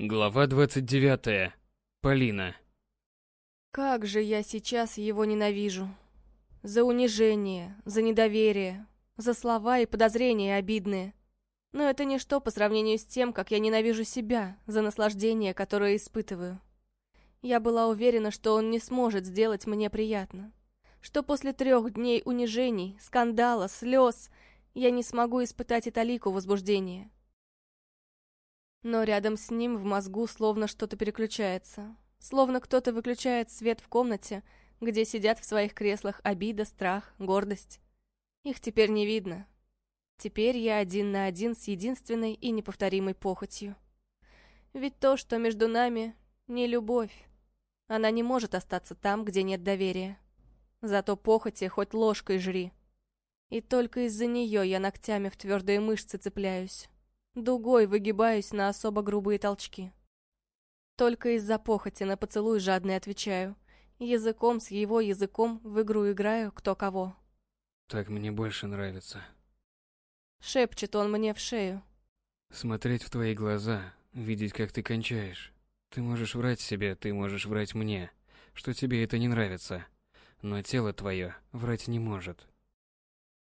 Глава 29. Полина. Как же я сейчас его ненавижу. За унижение, за недоверие, за слова и подозрения обидные. Но это ничто по сравнению с тем, как я ненавижу себя за наслаждение, которое испытываю. Я была уверена, что он не сможет сделать мне приятно. Что после трех дней унижений, скандала, слез я не смогу испытать и талику возбуждения. Но рядом с ним в мозгу словно что-то переключается. Словно кто-то выключает свет в комнате, где сидят в своих креслах обида, страх, гордость. Их теперь не видно. Теперь я один на один с единственной и неповторимой похотью. Ведь то, что между нами, не любовь. Она не может остаться там, где нет доверия. Зато похоти хоть ложкой жри. И только из-за нее я ногтями в твердые мышцы цепляюсь. Дугой выгибаюсь на особо грубые толчки. Только из-за похоти на поцелуй жадный отвечаю. Языком с его языком в игру играю кто кого. Так мне больше нравится. Шепчет он мне в шею. Смотреть в твои глаза, видеть, как ты кончаешь. Ты можешь врать себе, ты можешь врать мне, что тебе это не нравится. Но тело твое врать не может.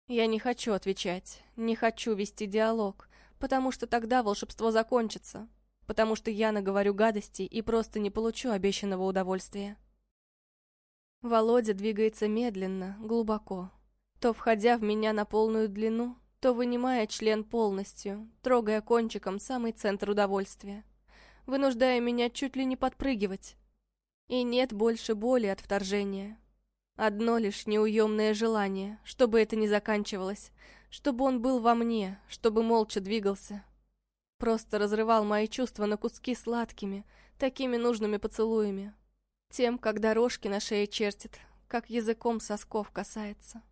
Я не хочу отвечать, не хочу вести диалог, потому что тогда волшебство закончится, потому что я наговорю гадости и просто не получу обещанного удовольствия. Володя двигается медленно, глубоко, то входя в меня на полную длину, то вынимая член полностью, трогая кончиком самый центр удовольствия, вынуждая меня чуть ли не подпрыгивать. И нет больше боли от вторжения. Одно лишь неуемное желание, чтобы это не заканчивалось, чтобы он был во мне, чтобы молча двигался. Просто разрывал мои чувства на куски сладкими, такими нужными поцелуями. Тем, как дорожки на шее чертит, как языком сосков касается.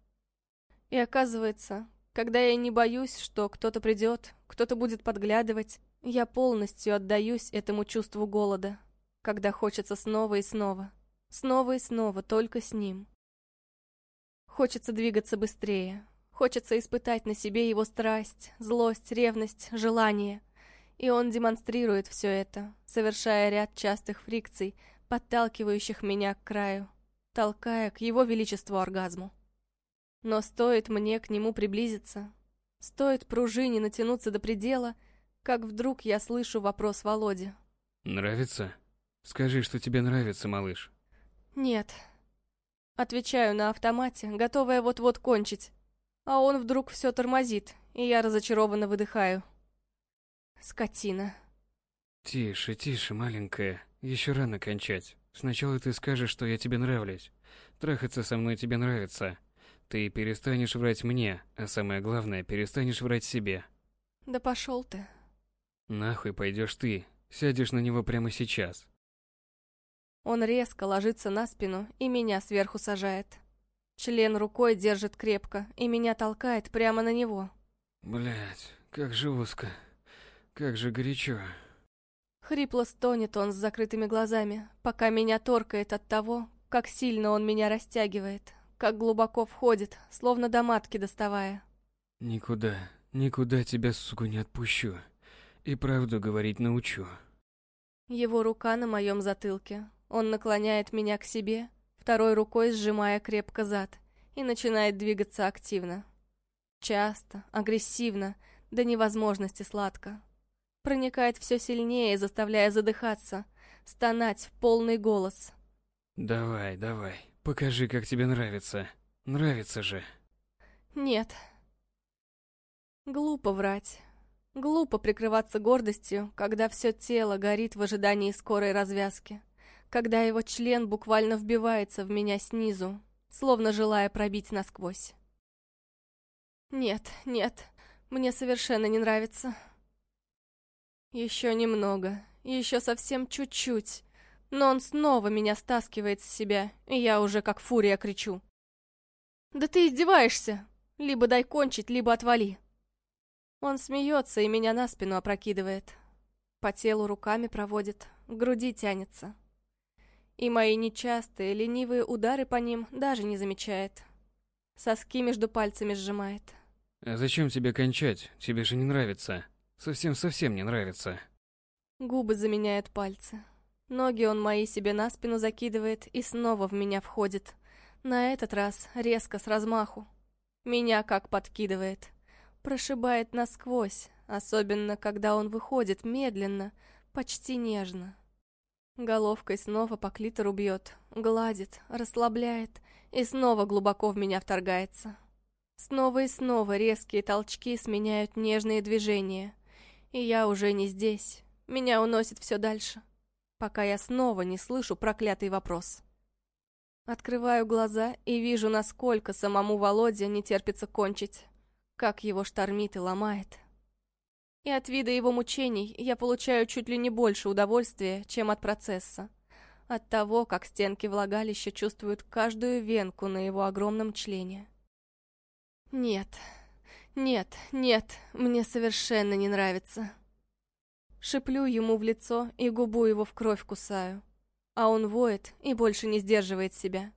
И оказывается, когда я не боюсь, что кто-то придет, кто-то будет подглядывать, я полностью отдаюсь этому чувству голода, когда хочется снова и снова, снова и снова только с ним. Хочется двигаться быстрее, Хочется испытать на себе его страсть, злость, ревность, желание. И он демонстрирует все это, совершая ряд частых фрикций, подталкивающих меня к краю, толкая к его величеству оргазму. Но стоит мне к нему приблизиться, стоит пружине натянуться до предела, как вдруг я слышу вопрос Володи. «Нравится? Скажи, что тебе нравится, малыш». «Нет». Отвечаю на автомате, готовая вот-вот кончить. А он вдруг все тормозит, и я разочарованно выдыхаю. Скотина. Тише, тише, маленькая. Еще рано кончать. Сначала ты скажешь, что я тебе нравлюсь. Трахаться со мной тебе нравится. Ты перестанешь врать мне, а самое главное, перестанешь врать себе. Да пошел ты. Нахуй пойдешь ты. Сядешь на него прямо сейчас. Он резко ложится на спину и меня сверху сажает. Член рукой держит крепко и меня толкает прямо на него. Блять, как же узко. Как же горячо. Хрипло стонет он с закрытыми глазами, пока меня торкает от того, как сильно он меня растягивает, как глубоко входит, словно до матки доставая. Никуда, никуда тебя, сука, не отпущу. И правду говорить научу. Его рука на моем затылке. Он наклоняет меня к себе, второй рукой сжимая крепко зад, и начинает двигаться активно. Часто, агрессивно, до невозможности сладко. Проникает все сильнее, заставляя задыхаться, стонать в полный голос. «Давай, давай, покажи, как тебе нравится. Нравится же». «Нет». Глупо врать. Глупо прикрываться гордостью, когда все тело горит в ожидании скорой развязки когда его член буквально вбивается в меня снизу, словно желая пробить насквозь. Нет, нет, мне совершенно не нравится. Еще немного, еще совсем чуть-чуть, но он снова меня стаскивает с себя, и я уже как фурия кричу. «Да ты издеваешься! Либо дай кончить, либо отвали!» Он смеется и меня на спину опрокидывает. По телу руками проводит, к груди тянется. И мои нечастые, ленивые удары по ним даже не замечает. Соски между пальцами сжимает. А зачем тебе кончать? Тебе же не нравится. Совсем-совсем не нравится. Губы заменяют пальцы. Ноги он мои себе на спину закидывает и снова в меня входит. На этот раз резко с размаху. Меня как подкидывает. Прошибает насквозь, особенно когда он выходит медленно, почти нежно. Головкой снова по клитору бьет, гладит, расслабляет и снова глубоко в меня вторгается. Снова и снова резкие толчки сменяют нежные движения. И я уже не здесь. Меня уносит все дальше, пока я снова не слышу проклятый вопрос. Открываю глаза и вижу, насколько самому Володе не терпится кончить. Как его штормит и ломает. И от вида его мучений я получаю чуть ли не больше удовольствия, чем от процесса. От того, как стенки влагалища чувствуют каждую венку на его огромном члене. Нет, нет, нет, мне совершенно не нравится. Шиплю ему в лицо и губу его в кровь кусаю. А он воет и больше не сдерживает себя.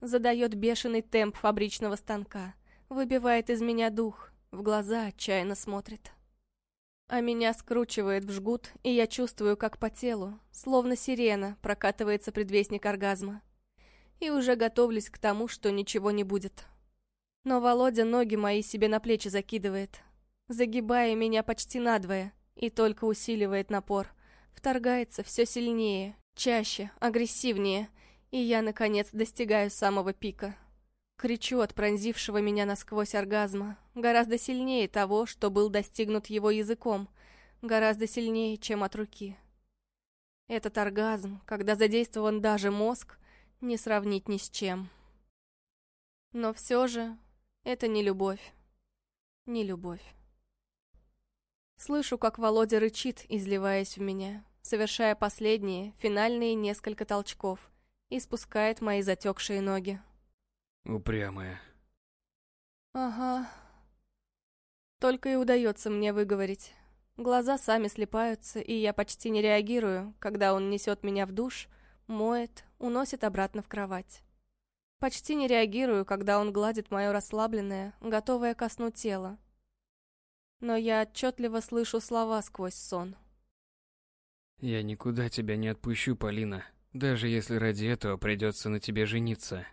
Задает бешеный темп фабричного станка, выбивает из меня дух, в глаза отчаянно смотрит. А меня скручивает в жгут, и я чувствую, как по телу, словно сирена, прокатывается предвестник оргазма. И уже готовлюсь к тому, что ничего не будет. Но Володя ноги мои себе на плечи закидывает, загибая меня почти надвое, и только усиливает напор. Вторгается все сильнее, чаще, агрессивнее, и я, наконец, достигаю самого пика. Кричу от пронзившего меня насквозь оргазма, гораздо сильнее того, что был достигнут его языком, гораздо сильнее, чем от руки. Этот оргазм, когда задействован даже мозг, не сравнить ни с чем. Но все же это не любовь. Не любовь. Слышу, как Володя рычит, изливаясь в меня, совершая последние, финальные несколько толчков, и спускает мои затекшие ноги. Упрямая. Ага. Только и удается мне выговорить. Глаза сами слепаются, и я почти не реагирую, когда он несет меня в душ, моет, уносит обратно в кровать. Почти не реагирую, когда он гладит мое расслабленное, готовое ко сну тело. Но я отчетливо слышу слова сквозь сон. «Я никуда тебя не отпущу, Полина, даже если ради этого придется на тебе жениться».